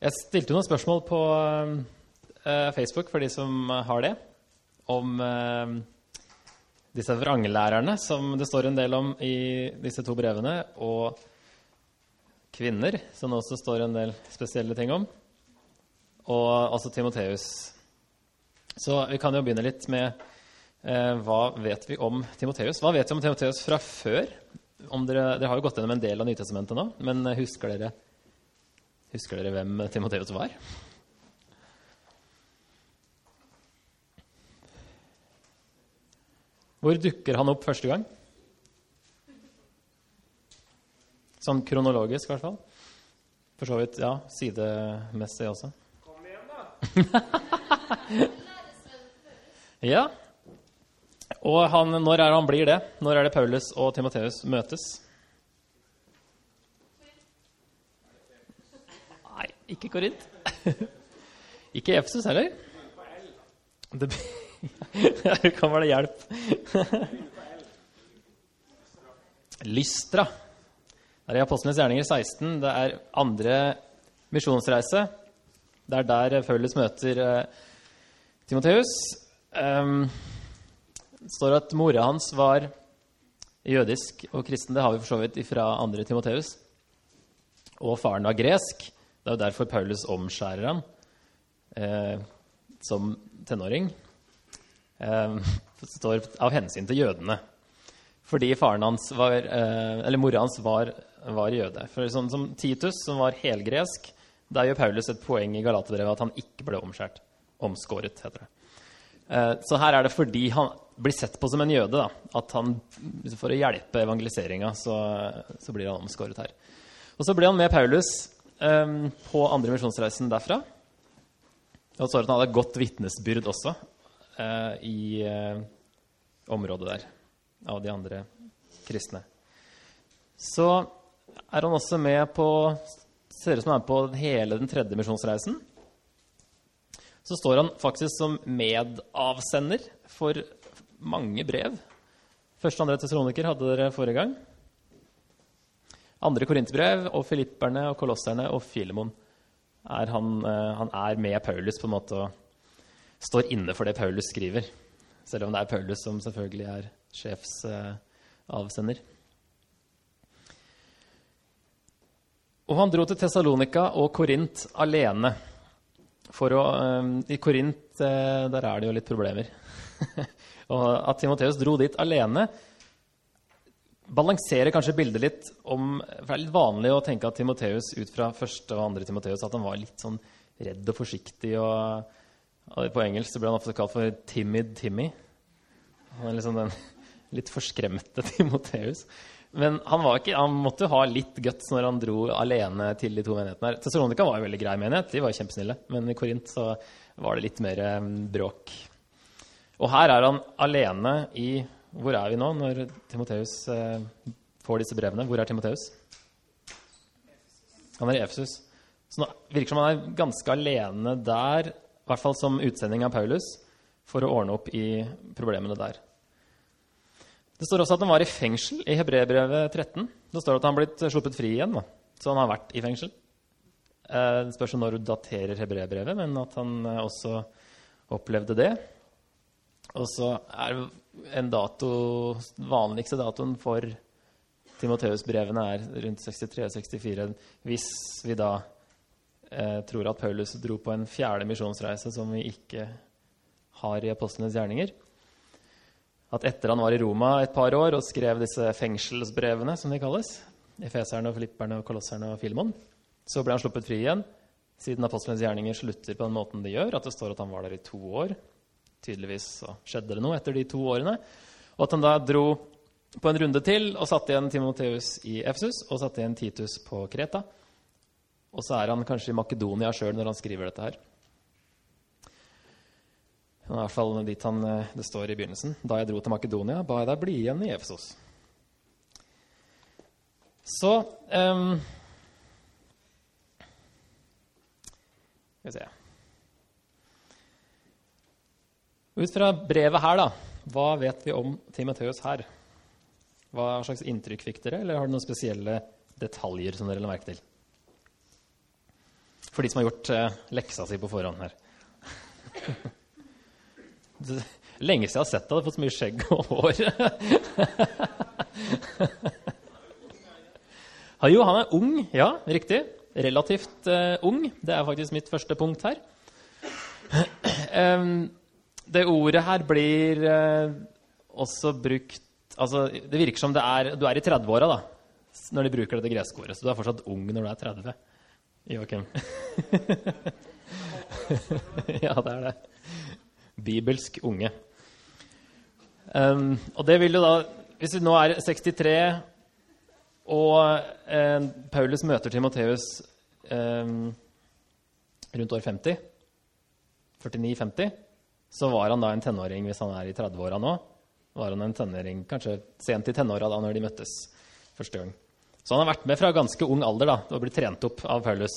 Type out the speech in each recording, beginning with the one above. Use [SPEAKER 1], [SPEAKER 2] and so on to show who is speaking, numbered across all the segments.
[SPEAKER 1] Jeg stilte noen spørsmål på uh, Facebook for de som har det, om uh, disse vranglærerne som det står en del om i disse to brevene, og kvinner, som det også står en del spesielle ting om, og altså Timoteus. Så vi kan jo begynne litt med uh, hva vet vi om Timoteus? Hva vet vi om Timoteus fra før? Dere, dere, har jo gått gjennom en del av Nytestamentet nå, men husker dere, husker dere hvem Timoteus var? Hvor dukker han opp første gang? Sånn kronologisk, i hvert fall. For så vidt, ja, sidemessig også.
[SPEAKER 2] Kom igjen, da!
[SPEAKER 1] ja. Og han, når er han blir det? Når er det Paulus og Timoteus møtes? Nei, ikke Korint. ikke Efesus heller. Det, kan være hjelp. Lystra. Det er i Apostlenes gjerninger 16. Det er andre misjonsreise. Det er der Paulus møter uh, Timoteus. Um, det står at mora hans var jødisk og kristen. Det har vi for så vidt fra andre Timoteus. Og faren var gresk. Det er jo derfor Paulus omskjærer ham eh, som tenåring. Eh, det står av hensyn til jødene. Fordi faren hans var, eh, eller mora hans var, var, jøde. For sånn som Titus, som var helgresk, der gjør Paulus et poeng i Galaterbrevet at han ikke ble omskjært. Omskåret, heter det. Eh, så her er det fordi han blir sett på som en jøde. Da. At han, for å hjelpe evangeliseringa, så, så, blir han omskåret her. Og så ble han med Paulus um, på andre misjonsreisen derfra. Og så at han hadde godt vitnesbyrd også uh, i uh, området der av de andre kristne. Så er han også med på Ser ut som han er på hele den tredje misjonsreisen så står han faktisk som medavsender for mange brev. Første og andre tessaloniker hadde dere forrige gang. Andre korinterbrev og filipperne og kolosserne og Filemon. Er han, eh, han, er med Paulus på en måte og står inne for det Paulus skriver. Selv om det er Paulus som selvfølgelig er sjefsavsender. Eh, og han dro til Tessalonika og Korint alene. For å, um, I Korint der er det jo litt problemer. og at Timoteus dro dit alene, balanserer kanskje bildet litt om For det er litt vanlig å tenke at Timoteus ut fra første og andre Timoteus at han var litt sånn redd og forsiktig. og, og På engelsk ble han ofte kalt for 'timid Timmy'. Han er liksom den litt forskremte Timoteus. Men han, ikke, han, måtte jo ha litt guts når han dro alene til de to menighetene. her. Tessalonika var jo veldig grei menighet, de var kjempesnille. Men i Korint så var det litt mer um, bråk. Og her er han alene i Hvor er vi nå når Timoteus uh, får disse brevene? Hvor er Timoteus? Han er i Efesus. Så nå virker som han er ganske alene der, i hvert fall som utsending av Paulus, for å ordne opp i problemene der. Det står også at han var i fengsel i Hebreerbrevet 13. Det står at han har blitt sluppet fri igjen. Da. Så han har vært i fengsel. Eh, det spørs når du daterer hebreerbrevet, men at han eh, også opplevde det. Og så er en dato, vanligste datoen for Timoteus-brevene er rundt 63-64. Hvis vi da eh, tror at Paulus dro på en fjerde misjonsreise som vi ikke har i apostlenes gjerninger at etter han var i Roma et par år og skrev disse fengselsbrevene, som de kalles, Efeserne, Filipperne, Kolosserne og Filemon, så ble han sluppet fri igjen, siden apostlenes gjerninger slutter på den måten de gjør, at det står at han var der i to år. Tydeligvis så skjedde det noe etter de to årene. Og at han da dro på en runde til og satte igjen Timoteus i Efsus og satte igjen Titus på Kreta. Og så er han kanskje i Makedonia sjøl når han skriver dette her. I hvert fall dit han, eh, det står i begynnelsen. Da jeg dro til Makedonia, ba jeg deg bli igjen i Efsos. Så um, Skal vi se Ut fra brevet her, da, hva vet vi om Timoteus her? Hva slags inntrykk fikk dere, eller har dere noen spesielle detaljer som dere la merke til? For de som har gjort eh, leksa si på forhånd her. Lenge siden jeg har sett deg. Du har fått så mye skjegg og hår. Jo, han er ung. Ja, riktig. Relativt eh, ung. Det er faktisk mitt første punkt her. Em, det ordet her blir eh, også brukt Altså, det virker som det er Du er i 30-åra, da, når de bruker dette greske ordet. Så du er fortsatt ung når du er 30. Joakim. ja, det er det. Bibelsk unge. Um, og det vil jo da Hvis vi nå er 63 og eh, Paulus møter Timoteus eh, rundt år 50, 49-50, så var han da en tenåring hvis han er i 30-åra nå. Var han en tenåring kanskje sent i tenåra da når de møttes første gang. Så han har vært med fra ganske ung alder da, og blitt trent opp av Paulus.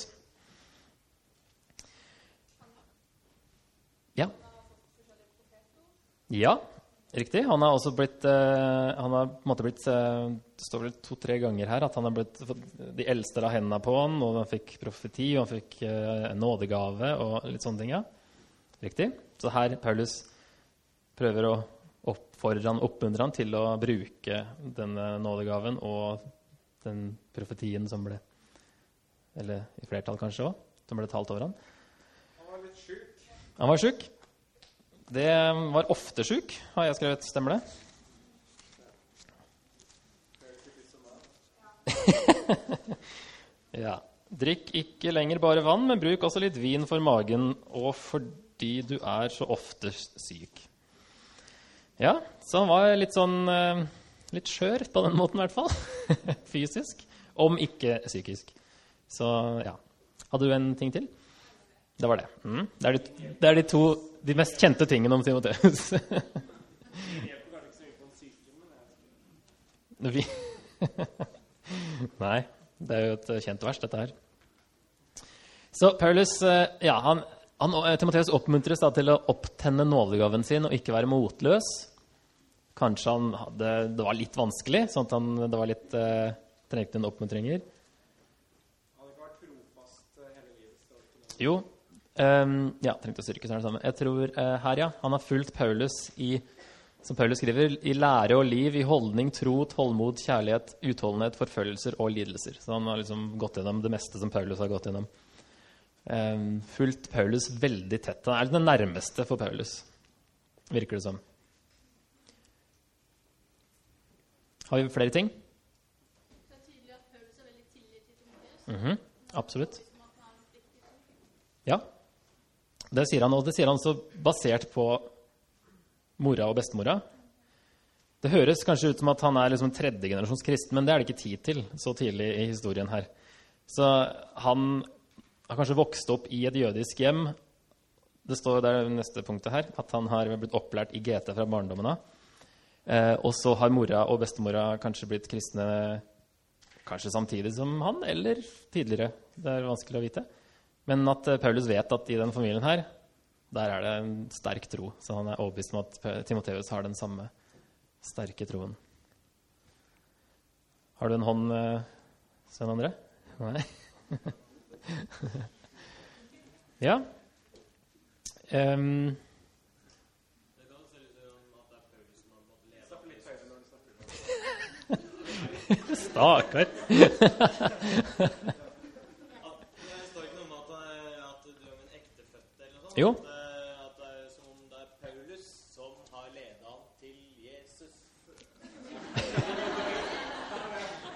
[SPEAKER 1] Ja. Ja, riktig. Han har også blitt eh, Han har på en måte blitt eh, Det står vel to-tre ganger her at han har blitt de eldste la hendene på han, og han fikk profeti, og han fikk eh, nådegave og litt sånne ting. ja. Riktig. Så her Paulus prøver å oppfordre han, oppmuntre han til å bruke denne nådegaven og den profetien som ble Eller i flertall kanskje òg, som ble talt over han.
[SPEAKER 2] Han var litt sjuk.
[SPEAKER 1] Han var sjuk. Det var ofte sjuk, har jeg skrevet. Stemmer det? ja. Drikk ikke lenger bare vann, men bruk også litt vin for magen og fordi du er så ofte syk. Ja, så han var litt sånn eh, Litt skjør på den måten, i hvert fall. Fysisk. Om ikke psykisk. Så ja. Hadde du en ting til? Det var det. Mm. Det, er de, det er de to de mest kjente tingene om Timoteus. Nei, det er jo et kjent vers, dette her. Så Paulus, eh, ja, han, han, eh, Timoteus oppmuntres da til å opptenne nådegaven sin og ikke være motløs. Kanskje han hadde, det var litt vanskelig, sånn at han, det var litt, eh, trengte en oppmuntringer.
[SPEAKER 2] hadde ikke vært trofast eh, hele livet.
[SPEAKER 1] Jo. ehm, ja, trengte å styrke, så er det samme. Jeg tror eh, her, ja. Han har fulgt Paulus i som Paulus skriver, i lære og liv, i holdning, tro, tålmod, kjærlighet, utholdenhet, forfølgelser og lidelser. Så han har liksom gått gjennom det meste som Paulus har gått gjennom. Um, fulgt Paulus veldig tett. Han er det nærmeste for Paulus, virker det som. Har vi flere ting?
[SPEAKER 3] Det er tydelig at Paulus er veldig tillit til Timoteus.
[SPEAKER 1] Absolutt.
[SPEAKER 3] Er oppriktig tro.
[SPEAKER 1] Ja. Det sier han, og det sier han også basert på mora og bestemora. Det høres kanskje ut som at han er liksom en tredjegenerasjons kristen, men det er det ikke tid til så tidlig i historien her. Så han har kanskje vokst opp i et jødisk hjem. Det står der neste punktet her, at han har blitt opplært i GT fra barndommen av. Eh, og så har mora og bestemora kanskje blitt kristne kanskje samtidig som han, eller tidligere. Det er vanskelig å vite. Men at eh, Paulus vet at i den familien her, der er det en sterk tro. Så han er overbevist om at Timoteus har den samme sterke troen. Har du en hånd, eh, Svein André? Nei? ja.
[SPEAKER 2] Um.
[SPEAKER 1] Stakkar. Jo.
[SPEAKER 4] At, det er som om det er Paulus som har ledet han til Jesus.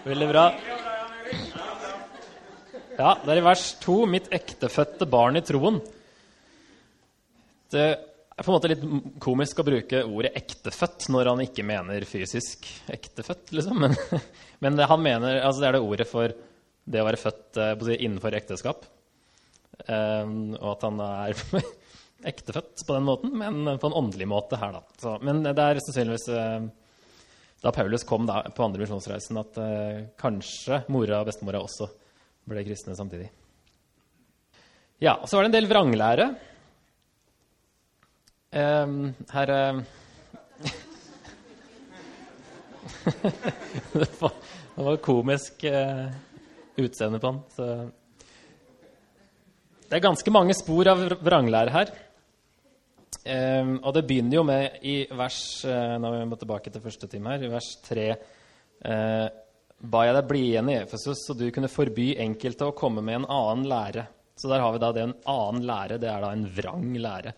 [SPEAKER 1] Veldig bra. Ja, det er i vers to 'mitt ektefødte barn i troen'. Det er på en måte litt komisk å bruke ordet 'ektefødt' når han ikke mener fysisk ektefødt, liksom. Men, men det, han mener, altså det er det ordet for det å være født eh, si, innenfor ekteskap. Um, og at han er ektefødt på den måten, men på en åndelig måte her, da. Så, men det er sannsynligvis eh, da Paulus kom da, på andre misjonsreisen, at uh, kanskje mora og bestemora også ble kristne samtidig. Ja, og Så var det en del vranglære. Um, her um. det, var, komisk uh, utseende på han. Så. det er ganske mange spor av vranglære her. Um, og det begynner jo med i vers uh, Nå må vi tilbake til første time her. I vers 3 eh, ba jeg deg bli igjen i Efesus, så du kunne forby enkelte å komme med en annen lære. Så der har vi da det en annen lære. Det er da en vrang lære.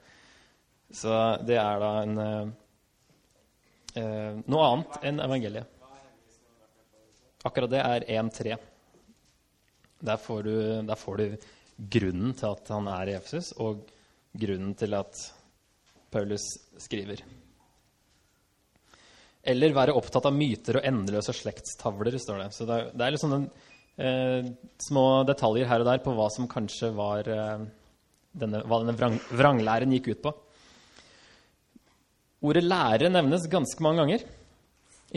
[SPEAKER 1] Så det er da en eh, eh, noe annet enn evangeliet. Akkurat det er 1.3. Der, der får du grunnen til at han er i Efesus, og grunnen til at Paulus skriver. Eller være opptatt av myter og endeløse slektstavler, står det. Så det det er litt sånne eh, små detaljer her og der på hva som kanskje var eh, denne, Hva denne vrang, vranglæren gikk ut på. Ordet lære nevnes ganske mange ganger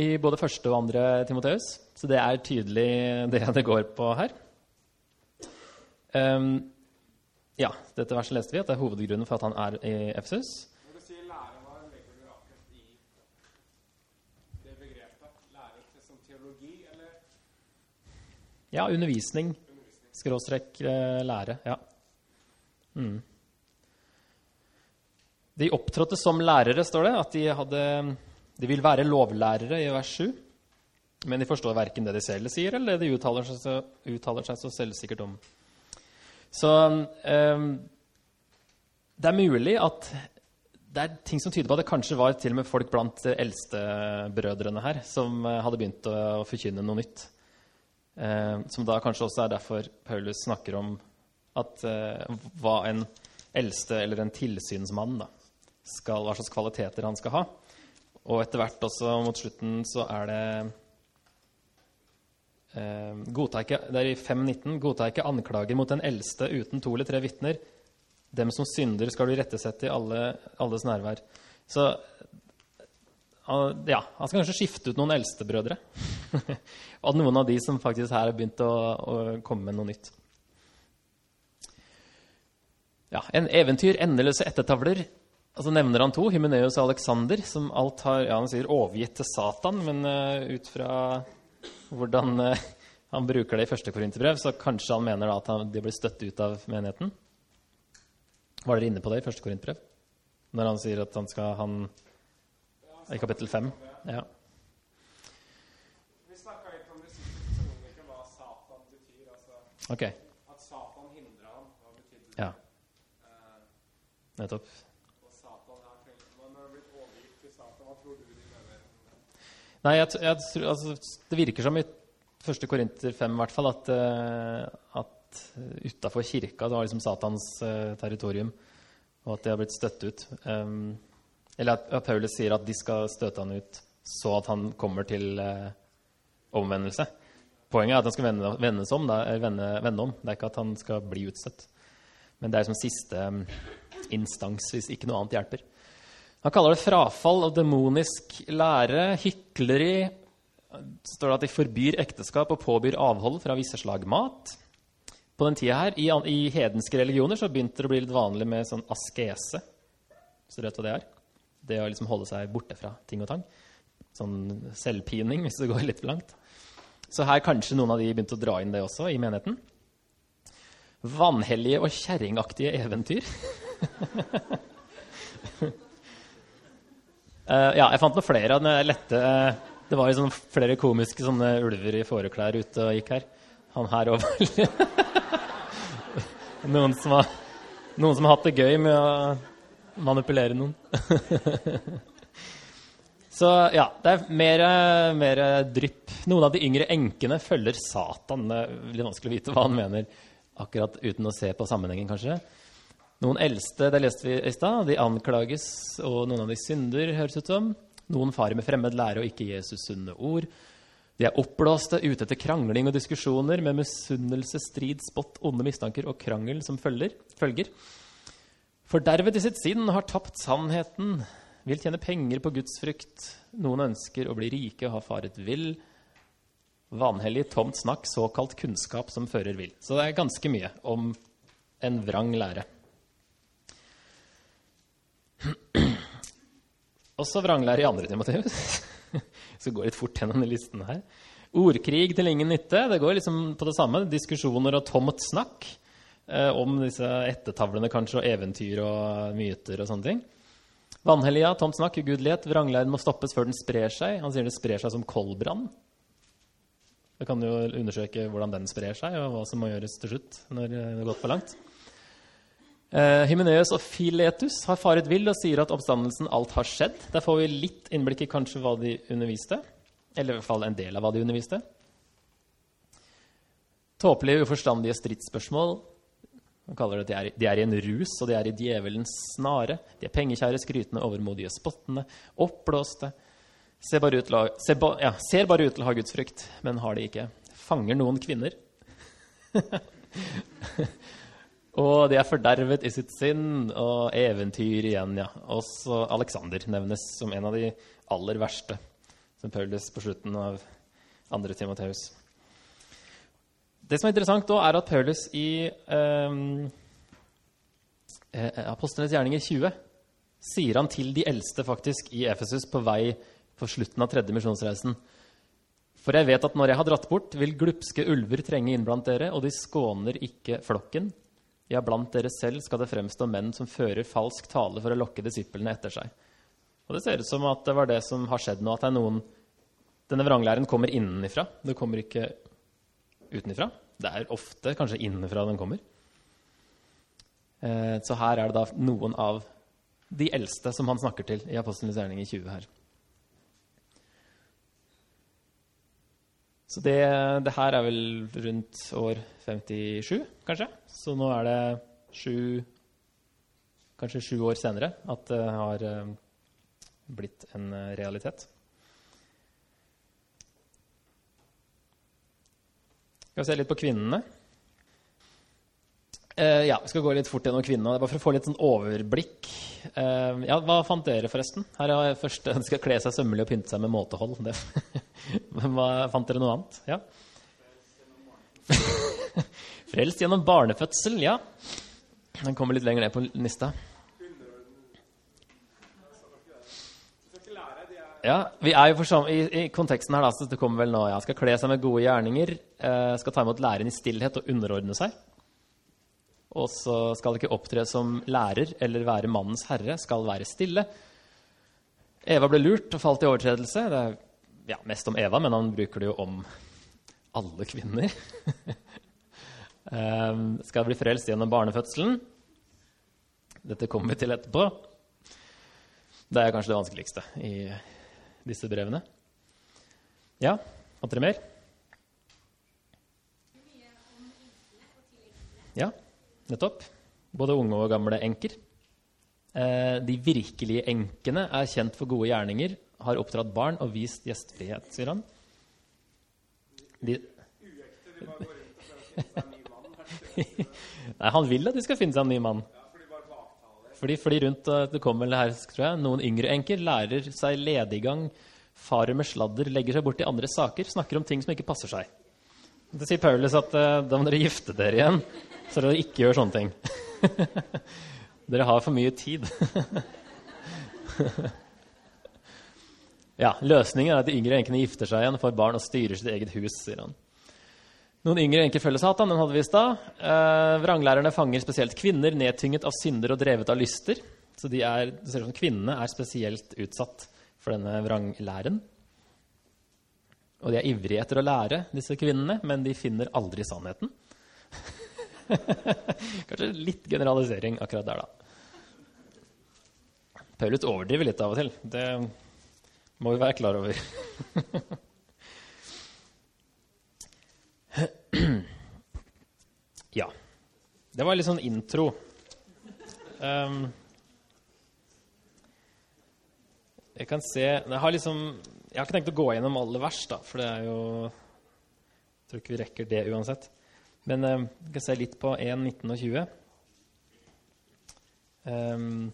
[SPEAKER 1] i både første og andre Timoteus, så det er tydelig det det går på her. Um, ja, dette verset leste vi, at det er hovedgrunnen for at han er i Efesus.
[SPEAKER 2] Når du sier lære, hva legger du akkurat i det begrepet? Lære til som teologi, eller
[SPEAKER 1] Ja, undervisning, skråstrek eh, lære. Ja. Mm. De opptrådte som lærere, står det. At de, hadde, de vil være lovlærere i vers 7. Men de forstår verken det de selv sier, eller det de uttaler seg så, uttaler seg så selvsikkert om. Så um, det er mulig at det er ting som tyder på at det kanskje var til og med folk blant de eldste brødrene her som eh, hadde begynt å forkynne noe nytt. Eh, som da kanskje også er derfor Paulus snakker om at eh, hva en eldste eller en tilsynsmann da, skal, hva slags kvaliteter han skal ha. Og etter hvert også mot slutten så er det eh, godta ikke, Det er i 5.19. Godta ikke anklager mot den eldste uten to eller tre vitner. Dem som synder, skal du irettesette i alle, alles nærvær. Så ja, han skal kanskje skifte ut noen eldstebrødre. og noen av de som faktisk her har begynt å, å komme med noe nytt. Ja, En eventyr, endeløse ettertavler. Og så nevner han to, Hymeneus og Alexander, som alt har ja, han sier overgitt til Satan. Men uh, ut fra hvordan uh, han bruker det i første korinterbrev, så kanskje han mener da at han, de blir støtt ut av menigheten. Var dere inne på det i første korinterbrev? Når han sier at han skal han I kapittel fem? Ja.
[SPEAKER 2] Vi snakka litt om det siste Tessalonike, hva Satan betyr. Altså
[SPEAKER 1] Ok.
[SPEAKER 2] at Satan hindra ham. Hva betydde det?
[SPEAKER 1] Ja,
[SPEAKER 2] Eh,
[SPEAKER 1] nettopp. Nei, jeg, jeg, tror- altså, det virker som i første Korinter 5 i hvert fall at, uh, at utafor kirka det var liksom Satans uh, territorium, og at de har blitt støtt ut. Um, eller at, at Paulus sier at de skal støte han ut så at han kommer til eh, omvendelse. Poenget er at han skal vende, vendes om, da, vende, vende om. Det er ikke at han skal bli utstøtt. Men det er som siste um, instans hvis ikke noe annet hjelper. Han kaller det frafall og demonisk lære, hykleri. Står det at de forbyr ekteskap og påbyr avhold fra visse slag mat. På den tida her, i, i hedenske religioner så begynte det å bli litt vanlig med sånn askese. Så du vet hva det er? Det å liksom holde seg borte fra ting og tang. Sånn selvpining, hvis det går litt langt. Så her kanskje noen av de begynte å dra inn det også i menigheten. Vanhellige og kjerringaktige eventyr. uh, ja, jeg fant noen flere av den lette eh, Det var sånn flere komiske sånne ulver i fåreklær ute og gikk her. Han her òg. noen, noen som har hatt det gøy med å manipulere noen. Så ja, det er mer, mer drypp. Noen av de yngre enkene følger Satan. Det litt vanskelig å vite hva han mener, akkurat uten å se på sammenhengen, kanskje. Noen eldste, det leste vi i stad, de anklages, og noen av de synder, høres ut som. Noen farer med fremmed lære og ikke Jesus sunne ord. De er oppblåste, ute etter krangling og diskusjoner, med misunnelse, strid, spott, onde mistanker og krangel som følger. følger. Fordervet i sitt sinn har tapt sannheten, vil tjene penger på Guds frykt. Noen ønsker å bli rike og ha faret vill. Vanhellig, tomt snakk, såkalt kunnskap som fører vill. Så det er ganske mye om en vrang lære. Også vranglære i andre Timoteus. Så går litt fort gjennom listen her. Ordkrig til ingen nytte. Det går liksom på det samme. Diskusjoner og tomt snakk. eh, om disse ettertavlene kanskje, og eventyr og myter og sånne ting. Vanhelliga, tomt snakk, ugudelighet. Vranglæren må stoppes før den sprer seg. Han sier det sprer seg som koldbrann. Da kan jo undersøke hvordan den sprer seg, og hva som må gjøres til slutt. når det har gått for langt. Eh, Hymeneus og Filetus har faret vill og sier at oppstandelsen alt har skjedd. Der får vi litt innblikk i kanskje hva de underviste. Eller i hvert fall en del av hva de underviste. Tåpelige, uforstandige stridsspørsmål. Man kaller det at de er, de er i en rus, og de er i djevelens snare. De er pengekjære, skrytende, overmodige, spottende, oppblåste. Ser bare, ut ser, ba, ja, ser bare ut til å ha gudsfrykt, men har det ikke. Fanger noen kvinner. og de er fordervet i sitt sinn, og eventyr igjen, ja. Også Alexander nevnes som en av de aller verste, som Paulus på slutten av 2. Timoteus. Det som er interessant da, er at Paulus i eh, Apostlenes gjerninger 20 sier han til de eldste faktisk i Efesus på vei på slutten av tredje misjonsreisen. For jeg vet at når jeg har dratt bort, vil glupske ulver trenge inn blant dere, og de skåner ikke flokken. Ja, blant dere selv skal det fremstå menn som fører falsk tale for å lokke disiplene etter seg. Og det ser ut som at det var det som har skjedd nå, at noen Denne vranglæren kommer innenfra. Det kommer ikke utenfra. Det er ofte kanskje innenfra den kommer. Eh, Så her er det da noen av de eldste som han snakker til i Apostlenes i 20 her. Så det, det her er vel rundt år 57, kanskje. Så nå er det sju Kanskje sju år senere at det har eh, blitt en eh, realitet. Skal vi se litt på kvinnene. Uh, ja, skal gå litt fort gjennom kvinnene. Bare for å få litt sånn overblikk. Uh, ja, Hva fant dere, forresten? Her er først Den skal kle seg sømmelig og pynte seg med måtehold. Det. Men hva, fant dere noe annet? Ja? Frelst gjennom barnefødsel, ja. Den kommer litt lenger ned på lista. Ja, vi er jo for i, I konteksten her da, så det kommer vel nå, ja, skal kle seg med gode gjerninger, eh, skal ta imot læren i stillhet og underordne seg. Og så skal ikke opptre som lærer eller være mannens herre, skal være stille. Eva ble lurt og falt i overtredelse. Det er ja, mest om Eva, men han bruker det jo om alle kvinner. eh, skal bli frelst gjennom barnefødselen. Dette kommer vi til etterpå. Det er kanskje det vanskeligste i disse brevene. Ja, fant dere mer? Ja, nettopp. Både unge og gamle enker. Eh, de virkelige enkene er kjent for gode gjerninger, har oppdratt barn og vist gjestfrihet, sier han. De... Nei, han vil at de skal finne seg en ny mann. For de flyr rundt, og det kommer vel her, tror jeg, noen yngre enker, lærer seg lediggang, farer med sladder, legger seg bort i andre saker, snakker om ting som ikke passer seg. Det sier Paulus at eh, da må dere gifte dere igjen, så dere ikke gjør sånne ting. dere har for mye tid. ja, løsningen er at de yngre enkene gifter seg igjen, får barn og styrer sitt eget hus, sier han. Noen yngre enker følger Satan, den hadde vi i stad. Eh, vranglærerne fanger spesielt kvinner, nedtynget av synder og drevet av lyster. Så de er, det ser ut som kvinnene er spesielt utsatt for denne vranglæren. Og de er ivrige etter å lære, disse kvinnene, men de finner aldri sannheten. Kanskje litt generalisering akkurat der, da. Paulus overdriver litt av og til. Det må vi være klar over. ja. Det var litt sånn intro. Um, jeg kan se Jeg har liksom Jeg har ikke tenkt å gå gjennom alle vers, da, for det er jo Jeg tror ikke vi rekker det uansett. Men um, kan se litt på 1, 19 og 20. Um,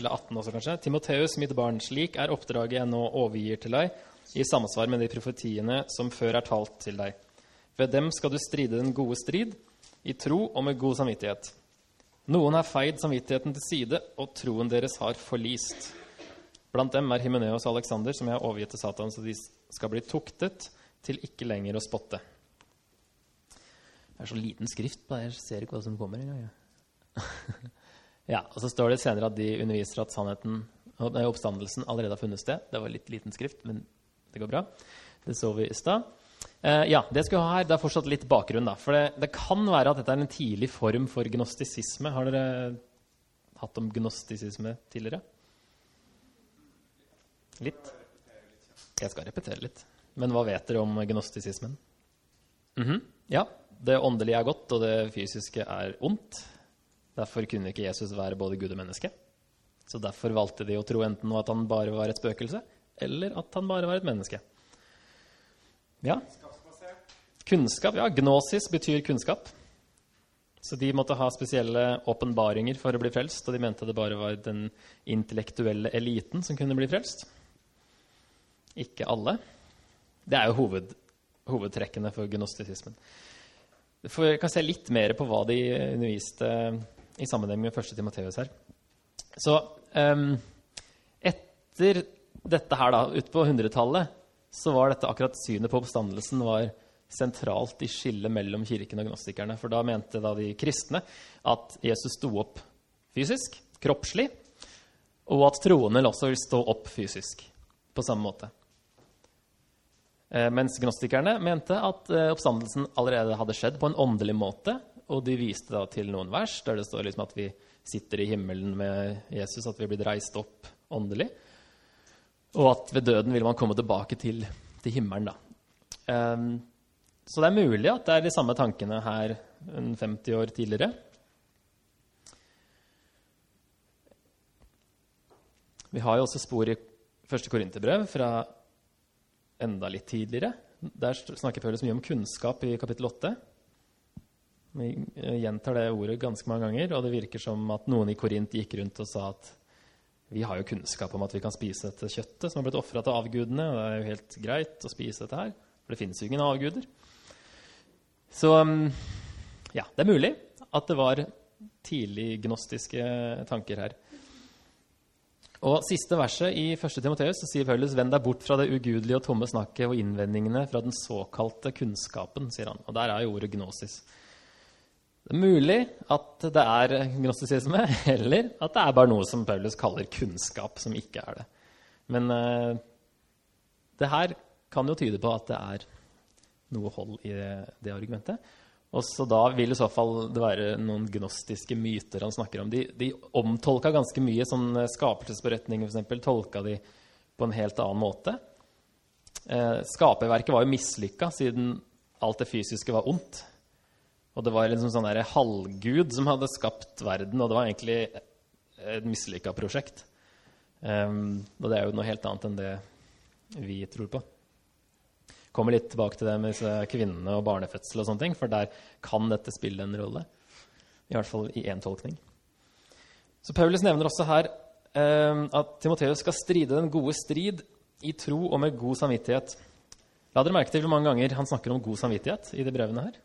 [SPEAKER 1] eller 18 også, kanskje. Timoteus, mitt barn, slik er oppdraget jeg nå overgir til deg, i samsvar med de profetiene som før er talt til deg. Ved dem skal du stride den gode strid, i tro og med god samvittighet. Noen har feid samvittigheten til side, og troen deres har forlist. Blant dem er Himeneos og Alexander, som jeg har overgitt til Satan, så de skal bli tuktet til ikke lenger å spotte. Det er så liten skrift på det, jeg ser ikke hva som kommer engang. Ja. ja, og så står det senere at de underviser at sannheten nei, oppstandelsen allerede har funnet sted. Det var litt liten skrift, men det går bra. Det så vi i stad. Eh, ja, det skal vi ha her. Det er fortsatt litt bakgrunn, da. For det, det kan være at dette er en tidlig form for gnostisisme. Har dere hatt om gnostisisme tidligere? Litt? Jeg skal repetere litt. Men hva vet dere om gnostisismen? Mhm. Ja, det åndelige er godt, og det fysiske er ondt. Derfor kunne ikke Jesus være både Gud og menneske. Så derfor valgte de å tro enten at han bare var et spøkelse, eller at han bare var et menneske. Ja. Kunnskap, ja. Gnosis betyr kunnskap. Så de måtte ha spesielle åpenbaringer for å bli frelst, og de mente det bare var den intellektuelle eliten som kunne bli frelst. Ikke alle. Det er jo hoved, hovedtrekkene for gnostisismen. For jeg kan se litt mer på hva de underviste i sammenheng med 1. Timoteus her. Så um, etter dette her, da, utpå 100-tallet, så var dette akkurat synet på oppstandelsen var sentralt i skillet mellom kirken og gnostikerne. For da mente da de kristne at Jesus sto opp fysisk, kroppslig, og at troende også vil stå opp fysisk på samme måte. Eh, mens gnostikerne mente at eh, oppstandelsen allerede hadde skjedd på en åndelig måte. Og de viste da til noen vers der det står liksom at vi sitter i himmelen med Jesus, at vi blitt reist opp åndelig. Og at ved døden vil man komme tilbake til, til himmelen, da. Um, så det er mulig at det er de samme tankene her enn 50 år tidligere. Vi har jo også spor i første korinterbrev fra enda litt tidligere. Der snakker Paulus mye om kunnskap i kapittel 8. Vi gjentar det ordet ganske mange ganger, og det virker som at noen i Korint gikk rundt og sa at vi har jo kunnskap om at vi kan spise dette kjøttet som har blitt ofra til avgudene, og det er jo helt greit å spise dette her, for det finnes jo ingen avguder. Så um, ja, det er mulig at det var tidlig gnostiske tanker her. Og siste verset i 1. Timoteus sier Paulus vend deg bort fra det ugudelige og tomme snakket og innvendingene fra den såkalte kunnskapen, sier han. Og der er jo ordet gnosis. Det er mulig at det er gnostisisme, eller at det er bare noe som Paulus kaller kunnskap, som ikke er det. Men uh, det her kan jo tyde på at det er noe hold i det, det argumentet. Og så da vil i så fall det være noen gnostiske myter han snakker om. De, de omtolka ganske mye, sånn skapelsesberetninger f.eks. tolka de på en helt annen måte. Eh, skaperverket var jo mislykka siden alt det fysiske var ondt. Og det var liksom sånn der halvgud som hadde skapt verden, og det var egentlig et mislykka prosjekt. Um, og det er jo noe helt annet enn det vi tror på kommer litt tilbake til det med disse kvinnene og barnefødsel og sånne ting, for der kan dette spille en rolle. I hvert fall i én tolkning. Så Paulus nevner også her um, at Timoteus skal stride den gode strid i tro og med god samvittighet. La dere merke til hvor mange ganger han snakker om god samvittighet i de brevene her.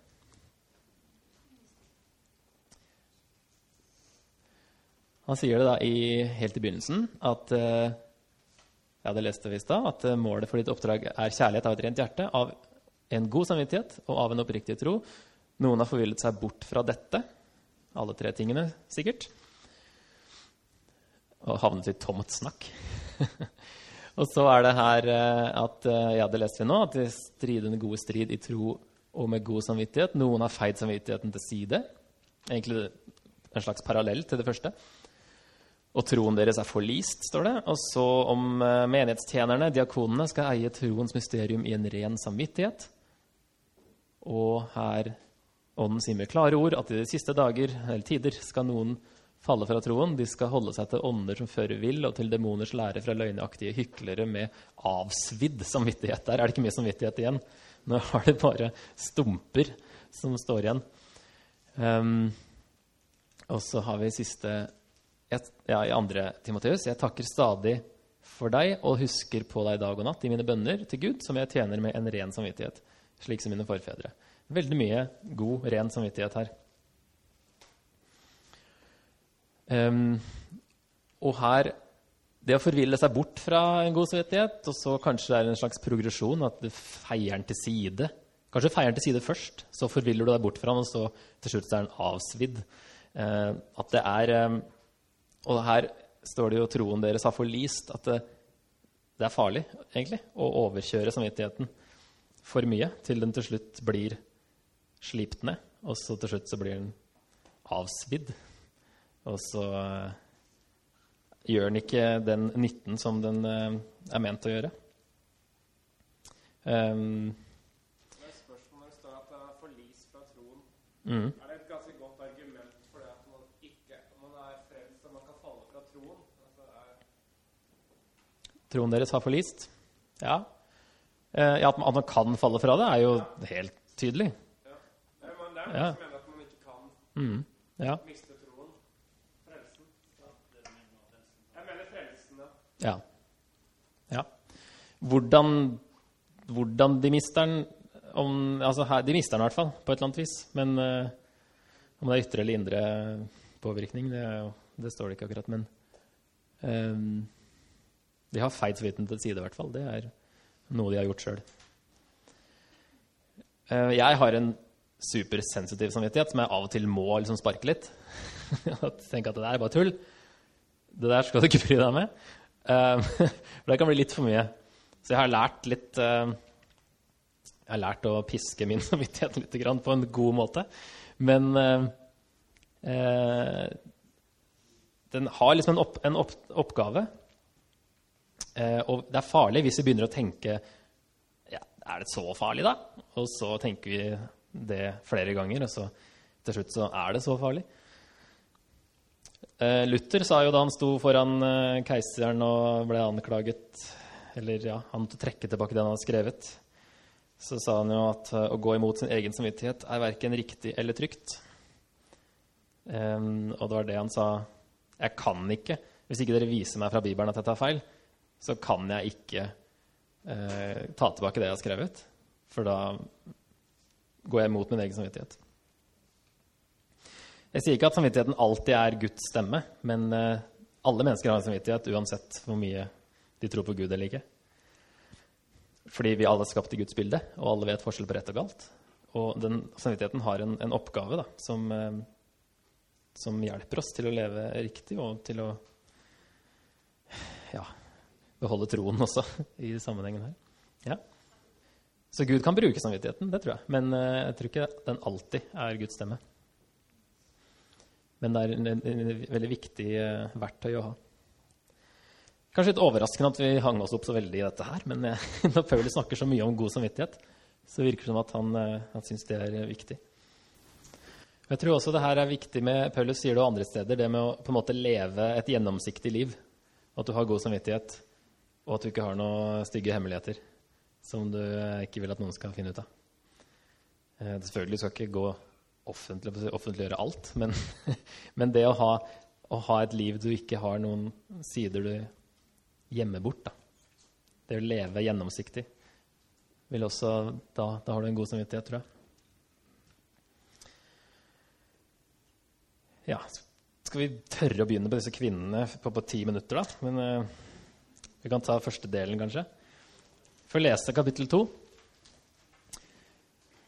[SPEAKER 1] Han sier det da i, helt i begynnelsen at eh, jeg hadde lest det i stad, at eh, målet for ditt oppdrag er kjærlighet av et rent hjerte, av en god samvittighet og av en oppriktig tro. Noen har forvillet seg bort fra dette, alle tre tingene sikkert, og havnet i tomt snakk. og så er det her eh, at jeg hadde lest det nå, at de strider en gode strid i tro og med god samvittighet. Noen har feid samvittigheten til side. Egentlig en slags parallell til det første. Og troen deres er forlist, står det. Og så om uh, menighetstjenerne, diakonene, skal eie troens mysterium i en ren samvittighet. Og her Ånden sier med klare ord at i de siste dager, eller tider skal noen falle fra troen. De skal holde seg til ånder som fører vill, og til demoners lære fra løgnaktige hyklere med avsvidd samvittighet. Der er det ikke mye samvittighet igjen. Nå har det bare stumper som står igjen. Um, og så har vi siste jeg, ja, i andre Timoteus, jeg takker stadig for deg og husker på deg dag og natt i mine bønner til Gud, som jeg tjener med en ren samvittighet, slik som mine forfedre. Veldig mye god, ren samvittighet her. Um, og her Det å forville seg bort fra en god samvittighet, og så kanskje det er en slags progresjon, at du feier den til side, Kanskje du feier den til side først, så forviller du deg bort fra den, og så til slutt er den avsvidd. Uh, at det er eh, Og her står det jo 'troen deres har forlist'. At det, det er farlig, egentlig, å overkjøre samvittigheten for mye til den til slutt blir slipt ned, og så til slutt så blir den avsvidd. Og så eh, gjør den ikke den nytten som den eh, er ment å gjøre. Um,
[SPEAKER 2] Det er spørsmålet står at det er forlis fra troen.
[SPEAKER 1] mm.
[SPEAKER 2] Er det et ganske godt argument for det at man ikke man er frelst og man kan falle fra troen? Altså, er,
[SPEAKER 1] Troen deres har forlist? Ja. Eh, ja, at man, kan falle fra det, er jo helt tydelig.
[SPEAKER 2] Nei, men det er
[SPEAKER 1] Ja.
[SPEAKER 2] noen som mener at man ikke kan
[SPEAKER 1] Mm. Ja.
[SPEAKER 2] miste troen. Frelsen. Jeg mener frelsen, ja.
[SPEAKER 1] ja. ja. Hvordan, hvordan de mister den om, altså her, De mister den i hvert fall, på et eller annet vis. Men uh, om det er ytre eller indre påvirkning, det, det står det ikke akkurat. Men eh, de har feilsviten til side, i hvert fall. Det er noe de har gjort sjøl. jeg har en supersensitiv samvittighet som jeg av og til må liksom sparke litt. Tenke at det der er bare tull. Det der skal du ikke bry deg med. Eh, for det kan bli litt for mye. Så jeg har lært litt eh, Jeg har lært å piske min samvittighet litt på en god måte. Men eh, eh, den har liksom en, opp, en opp, oppgave. Eh, og det er farlig hvis vi begynner å tenke ja, Er det så farlig, da? Og så tenker vi det flere ganger, og så til slutt så er det så farlig. Eh, Luther sa jo da han sto foran eh, keiseren og ble anklaget Eller ja, han måtte trekke tilbake det han hadde skrevet. Så sa han jo at å gå imot sin egen samvittighet er verken riktig eller trygt. Em, og det var det han sa. Jeg kan ikke, hvis ikke dere viser meg fra Bibelen at jeg tar feil, så kan jeg ikke eh, ta tilbake det jeg har skrevet. For da går jeg imot min egen samvittighet. Jeg sier ikke at samvittigheten alltid er Guds stemme, men eh, alle mennesker har en samvittighet uansett hvor mye de tror på Gud eller ikke. Fordi vi alle er skapt i Guds bilde, og alle vet forskjell på rett og galt. Og den samvittigheten har en, en oppgave da, som, eh, som hjelper oss til å leve riktig og til å beholde troen også i sammenhengen her. Ja. Så Gud kan bruke samvittigheten, det tror jeg. Men eh, jeg tror ikke den alltid er Guds stemme. Men det er en, veldig viktig eh, verktøy å ha. Kanskje litt overraskende at vi hang oss opp så veldig i dette her, men eh, når Paulus snakker så mye om god samvittighet, så virker det som at han, han syns det er viktig. Jeg tror også det her er viktig med Paulus sier det og andre steder, det med å på en måte leve et gjennomsiktig liv. At du har god samvittighet, og at du ikke har noen stygge hemmeligheter som du ikke vil at noen skal finne ut av. Eh, Selvfølgelig skal ikke gå offentlig, offentliggjøre alt, men, men det å ha, å ha et liv du ikke har noen sider du gjemmer bort, da. det å leve gjennomsiktig, vil også, da, da har du en god samvittighet, tror jeg. Ja, skal vi tørre å begynne på disse kvinnene på, på ti minutter, da? Men eh, vi kan ta første delen, kanskje. Før lese kapittel to.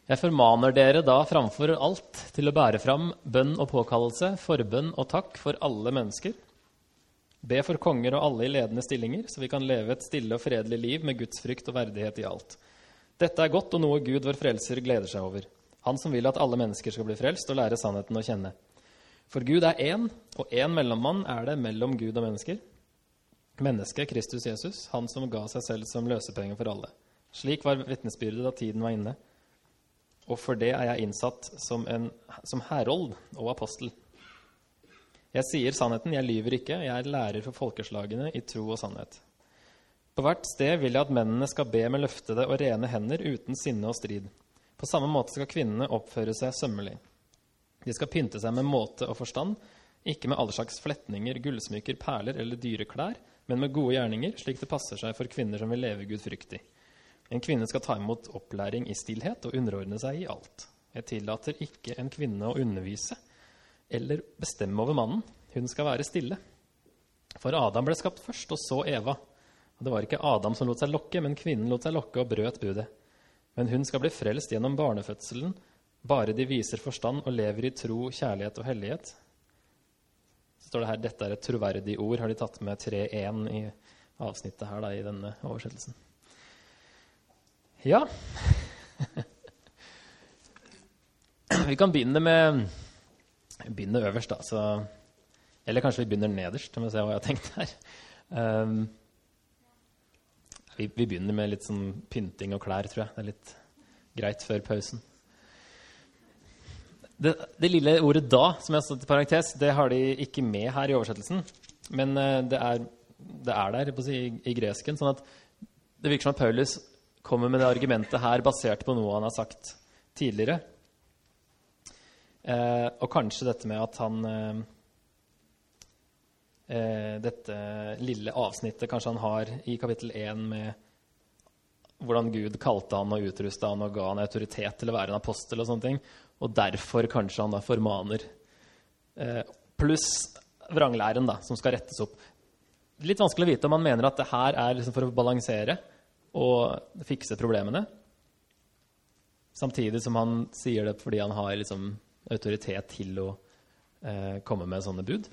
[SPEAKER 1] Jeg formaner dere da framfor alt til å bære fram bønn og påkallelse, forbønn og takk for alle mennesker. Be for konger og alle i ledende stillinger, så vi kan leve et stille og fredelig liv med Guds frykt og verdighet i alt. Dette er godt og noe Gud, vår frelser, gleder seg over. Han som vil at alle mennesker skal bli frelst og lære sannheten å kjenne. For Gud er én, og én mellommann er det mellom Gud og mennesker. Mennesket Kristus Jesus, han som ga seg selv som løsepenger for alle. Slik var vitnesbyrdet da tiden var inne. Og for det er jeg innsatt som, en, som herold og apostel. Jeg sier sannheten, jeg lyver ikke, jeg er lærer for folkeslagene i tro og sannhet. På hvert sted vil jeg at mennene skal be med løftede og rene hender uten sinne og strid. På samme måte skal kvinnene oppføre seg sømmelig. De skal pynte seg med måte og forstand, ikke med alle slags fletninger, gullsmykker, perler eller dyre klær, men med gode gjerninger, slik det passer seg for kvinner som vil leve gudfryktig. En kvinne skal ta imot opplæring i stillhet og underordne seg i alt. Jeg tillater ikke en kvinne å undervise eller bestemme over mannen. Hun skal være stille. For Adam ble skapt først, og så Eva. Og det var ikke Adam som lot seg lokke, men kvinnen lot seg lokke og brøt budet. Men hun skal bli frelst gjennom barnefødselen, bare de viser forstand og lever i tro, kjærlighet og hellighet. Står det her dette er et troverdig ord, har de tatt med 3.1 i avsnittet her da, i denne oversettelsen. Ja Vi kan begynne med begynne øverst, da. Så, eller kanskje vi begynner nederst, Må ser hva jeg har tenkt her. Um, vi, vi, begynner med litt sånn pynting og klær, tror jeg. Det er litt greit før pausen. Det, det lille ordet 'da', som jeg har stått i parentes, det har de ikke med her i oversettelsen. Men uh, det, er, det, er, der si, i, i, gresken. sånn at det virker som at Paulus kommer med det argumentet her basert på noe han har sagt tidligere. Eh, og kanskje dette med at han uh, eh, dette lille avsnittet kanskje han har i kapittel 1 med hvordan Gud kalte han og utrusta han og ga han autoritet til å være en apostel. Og sånne ting. Og derfor kanskje han da formaner. Eh, pluss vranglæren, da, som skal rettes opp. Litt vanskelig å vite om han mener at det her er liksom for å balansere og fikse problemene. Samtidig som han sier det fordi han har liksom autoritet til å eh, komme med sånne bud.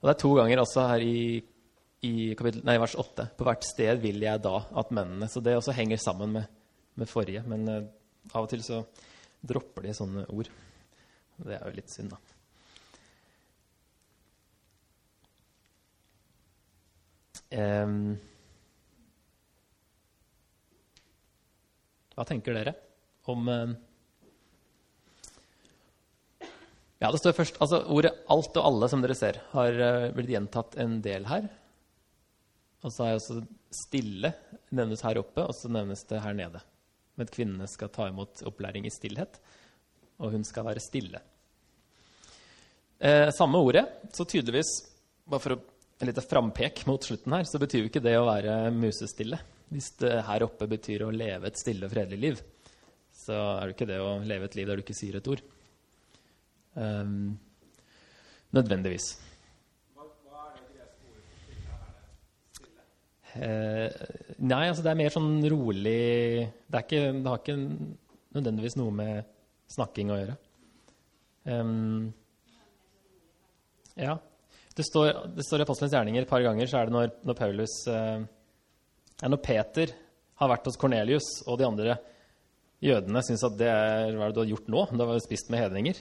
[SPEAKER 1] Og det er to ganger også her i, i kapittel, nei, vers 8. På hvert sted vil jeg da at mennene Så det også henger sammen med, med forrige. Men uh, av og til så dropper de sånne ord. Det er jo litt synd, da. Um, hva tenker dere om um, Ja, det står først altså Ordet 'alt' og 'alle', som dere ser, har uh, blitt gjentatt en del her. Og så er også 'stille' nevnes her oppe, og så nevnes det her nede. Men at kvinnene skal ta imot opplæring i stillhet, og hun skal være stille. Eh, samme ordet, så tydeligvis, bare for å, en lite frampek mot slutten her, så betyr jo ikke det å være musestille. Hvis det her oppe betyr å leve et stille og fredelig liv, så er det ikke det å leve et liv der du ikke sier et ord. Um, nødvendigvis.
[SPEAKER 2] Hva, hva, er det greske ordet for stille? Er det stille?
[SPEAKER 1] Uh, nei, altså det er mer sånn rolig Det, ikke, det, har ikke nødvendigvis noe med snakking å gjøre. Um, ja. Det står, det står i Apostelens gjerninger et par ganger, så er det når, når Paulus eh, Når Peter har vært hos Kornelius, og de andre jødene syns at det er hva du har gjort nå? Du har spist med hedninger.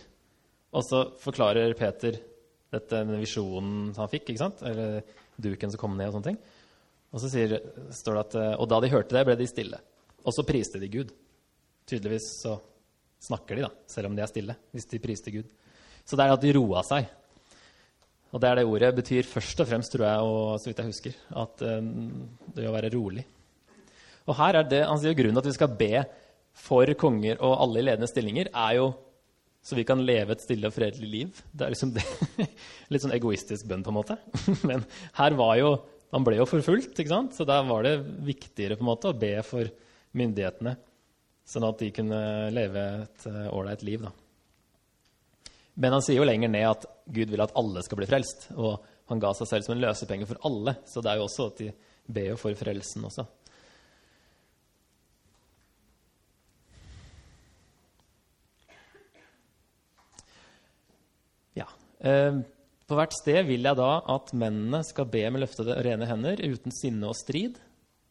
[SPEAKER 1] Og så forklarer Peter dette, den visjonen han fikk, ikke sant? eller duken som kom ned. Og sånne ting. Og så sier, står det at Og da de hørte det, ble de stille. Og så priste de Gud. Tydeligvis så snakker de, da, selv om de er stille, hvis de priste Gud. Så det er at de roa seg. Og det er det ordet betyr først og fremst, tror jeg, og så vidt jeg husker, at um, det å være rolig. Og her er det, han sier Grunnen til at vi skal be for konger og alle i ledende stillinger, er jo så vi kan leve et stille og fredelig liv. Det er liksom det. litt sånn egoistisk bønn, på en måte. Men her var jo Man ble jo forfulgt, ikke sant? så da var det viktigere på en måte å be for myndighetene, sånn at de kunne leve et eh, ålreit liv. da. Men han sier jo lenger ned at Gud vil at alle skal bli frelst. Og han ga seg selv som en løsepenge for alle, så det er jo også at de ber jo for frelsen også. Eh, på hvert sted vil jeg da at mennene skal be med løftede, rene hender uten sinne og strid.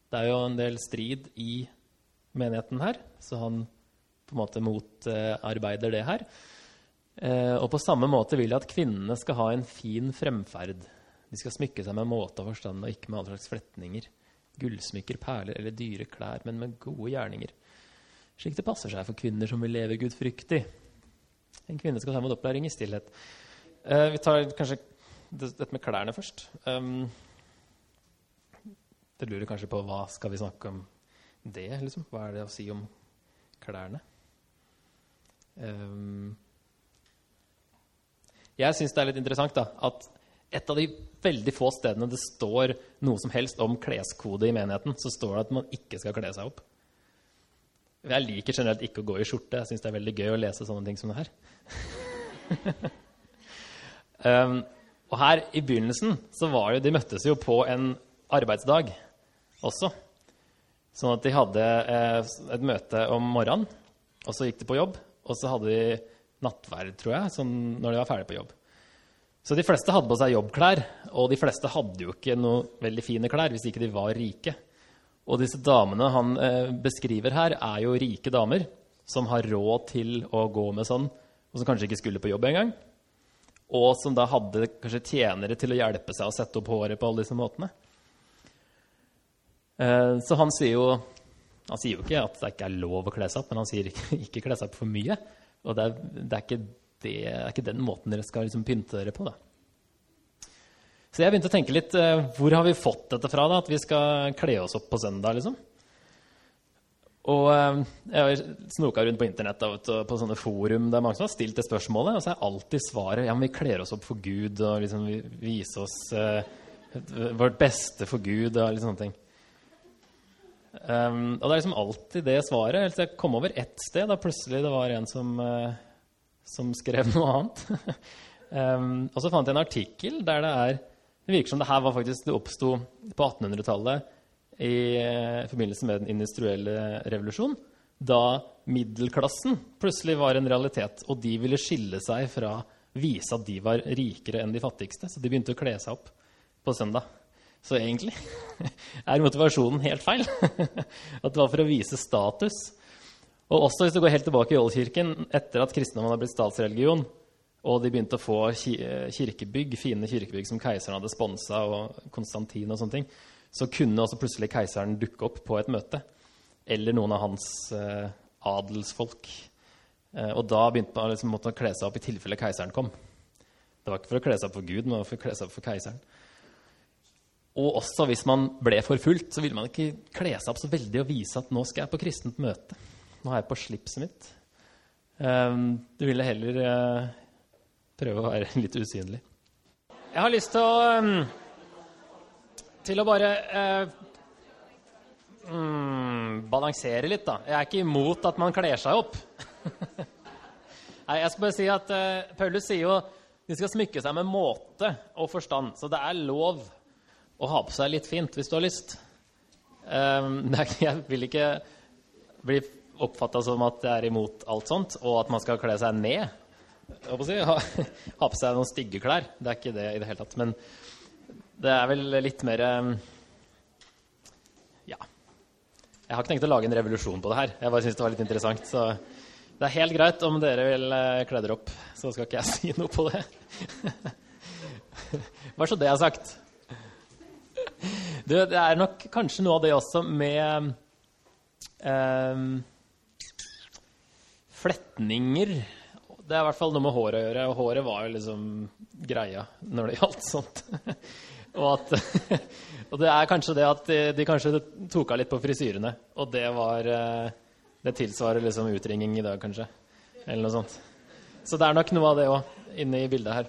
[SPEAKER 1] Det er jo en del strid i menigheten her, så han på en måte motarbeider det her. Eh, og på samme måte vil jeg at kvinnene skal ha en fin fremferd. De skal smykke seg med måte og forstand og ikke med alle slags fletninger, gullsmykker, perler eller dyre klær, men med gode gjerninger. Slik det passer seg for kvinner som vil leve gudfryktig. En kvinne skal ta imot opplæring i stillhet. Uh, vi tar kanskje dette med klærne først. Um, dere lurer kanskje på hva skal vi snakke om det, liksom? Hva er det å si om klærne? Um, jeg syns det er litt interessant da, at et av de veldig få stedene det står noe som helst om kleskode i menigheten, så står det at man ikke skal kle seg opp. Jeg liker generelt ikke å gå i skjorte. Jeg syns det er veldig gøy å lese sånne ting som det her. Um, og her i begynnelsen så var jo De møttes jo på en arbeidsdag også. Sånn at de hadde eh, et møte om morgenen, og så gikk de på jobb. Og så hadde de nattverd, tror jeg, sånn når de var ferdig på jobb. Så de fleste hadde på seg jobbklær, og de fleste hadde jo ikke noe veldig fine klær hvis ikke de var rike. Og disse damene han eh, beskriver her, er jo rike damer som har råd til å gå med sånn, og som kanskje ikke skulle på jobb engang. Og som da hadde kanskje tjenere til å hjelpe seg å sette opp håret på alle disse måtene. Eh, så han sier jo han sier jo ikke at det ikke er lov å kle seg opp, men han sier ikke, kle seg opp for mye. Og det er, det er, ikke, det, er ikke, den måten dere skal liksom pynte dere på. da. Så jeg begynte å tenke litt eh, hvor har vi fått dette fra, da, at vi skal kle oss opp på søndag? liksom? Og eh, jeg har snoka rundt på internett da, på sånne forum der mange som har stilt det spørsmålet, og så er alltid svaret ja, men vi kler oss opp for Gud og liksom vi viser oss eh, vårt beste for Gud og litt sånne ting. Um, og det er liksom alltid det svaret. Helt jeg kom over ett sted da plutselig det var en som, uh, som skrev noe annet. um, og så fant jeg en artikkel der det er Det virker som det her var faktisk det oppsto på 1800-tallet i uh, forbindelse med den industrielle revolusjon. Da middelklassen plutselig var en realitet, og de ville skille seg fra vise at de var rikere enn de fattigste. Så de begynte å kle seg opp på søndag. Så egentlig er motivasjonen helt feil. At det var for å vise status. Og også hvis du går helt tilbake i oldkirken, etter at kristendommen har blitt statsreligion, og de begynte å få kirkebygg, fine kirkebygg som keiseren hadde sponsa, og Konstantin og sånne ting, så kunne også plutselig keiseren dukke opp på et møte. Eller noen av hans eh, adelsfolk. Eh, og da begynte man liksom, måtte kle seg opp i tilfelle keiseren kom. Det var ikke for å kle seg opp for Gud, men for å kle seg opp for keiseren. Og også hvis man ble forfulgt, så ville man ikke kle seg opp så veldig og vise at nå skal jeg på kristent møte. Nå har jeg på slipset mitt. Eh, du ville heller uh, prøve å være litt usynlig. Jeg har lyst til å um, til å bare eh, mm, balansere litt, da. Jeg er ikke imot at man kler seg opp. Nei, jeg skal bare si at eh, Paulus sier jo de skal smykke seg med måte og forstand. Så det er lov å ha på seg litt fint hvis du har lyst. Um, jeg vil ikke bli oppfatta som at jeg er imot alt sånt, og at man skal kle seg ned. Si, ha, ha, på seg noen stygge klær. Det er ikke det i det hele tatt. Men det er vel litt mer um, Ja. Jeg har ikke tenkt å lage en revolusjon på det her. Jeg bare syns det var litt interessant. Så det er helt greit om dere vil uh, kle dere opp. Så skal ikke jeg si noe på det. Bare så det er sagt. Du, det er nok kanskje noe av det også med um, fletninger. Det er i hvert fall noe med håret å gjøre, og håret var jo liksom greia når det gjaldt sånt. og, at, og, det er kanskje det at de, de kanskje tok av litt på frisyrene, og det var eh, Det tilsvarer liksom utringning i dag, kanskje. Eller noe sånt. Så det er nok noe av det òg inne i bildet her.